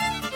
Bye.